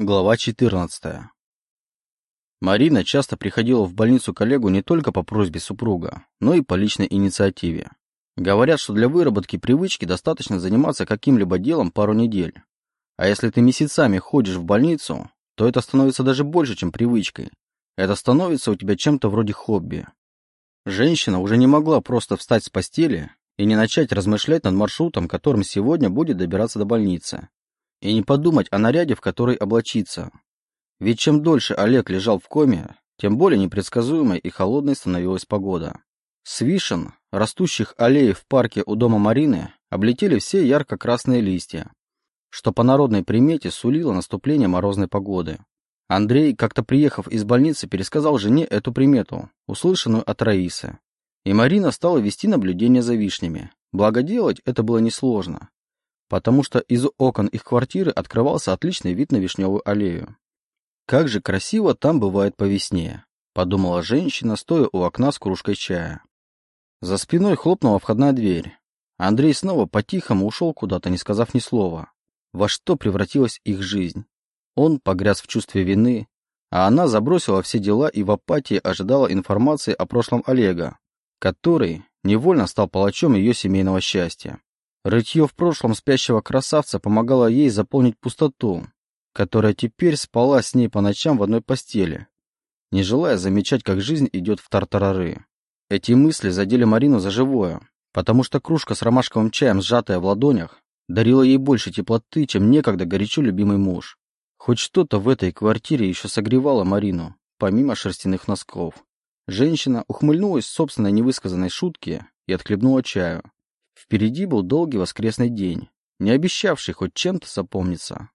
Глава 14. Марина часто приходила в больницу коллегу не только по просьбе супруга, но и по личной инициативе. Говорят, что для выработки привычки достаточно заниматься каким-либо делом пару недель. А если ты месяцами ходишь в больницу, то это становится даже больше, чем привычкой. Это становится у тебя чем-то вроде хобби. Женщина уже не могла просто встать с постели и не начать размышлять над маршрутом, которым сегодня будет добираться до больницы и не подумать о наряде, в который облачиться. Ведь чем дольше Олег лежал в коме, тем более непредсказуемой и холодной становилась погода. С вишен, растущих аллеев в парке у дома Марины, облетели все ярко-красные листья, что по народной примете сулило наступление морозной погоды. Андрей, как-то приехав из больницы, пересказал жене эту примету, услышанную от Раисы. И Марина стала вести наблюдение за вишнями. Благо делать это было несложно потому что из окон их квартиры открывался отличный вид на Вишневую аллею. «Как же красиво там бывает по весне», — подумала женщина, стоя у окна с кружкой чая. За спиной хлопнула входная дверь. Андрей снова по-тихому ушел куда-то, не сказав ни слова. Во что превратилась их жизнь? Он погряз в чувстве вины, а она забросила все дела и в апатии ожидала информации о прошлом Олега, который невольно стал палачом ее семейного счастья. Рытье в прошлом спящего красавца помогало ей заполнить пустоту, которая теперь спала с ней по ночам в одной постели, не желая замечать, как жизнь идет в тартарары. Эти мысли задели Марину за живое, потому что кружка с ромашковым чаем, сжатая в ладонях, дарила ей больше теплоты, чем некогда горячо любимый муж. Хоть что-то в этой квартире еще согревало Марину, помимо шерстяных носков. Женщина ухмыльнулась собственной невысказанной шутке и отхлебнула чаю. Впереди был долгий воскресный день, не обещавший хоть чем-то запомниться.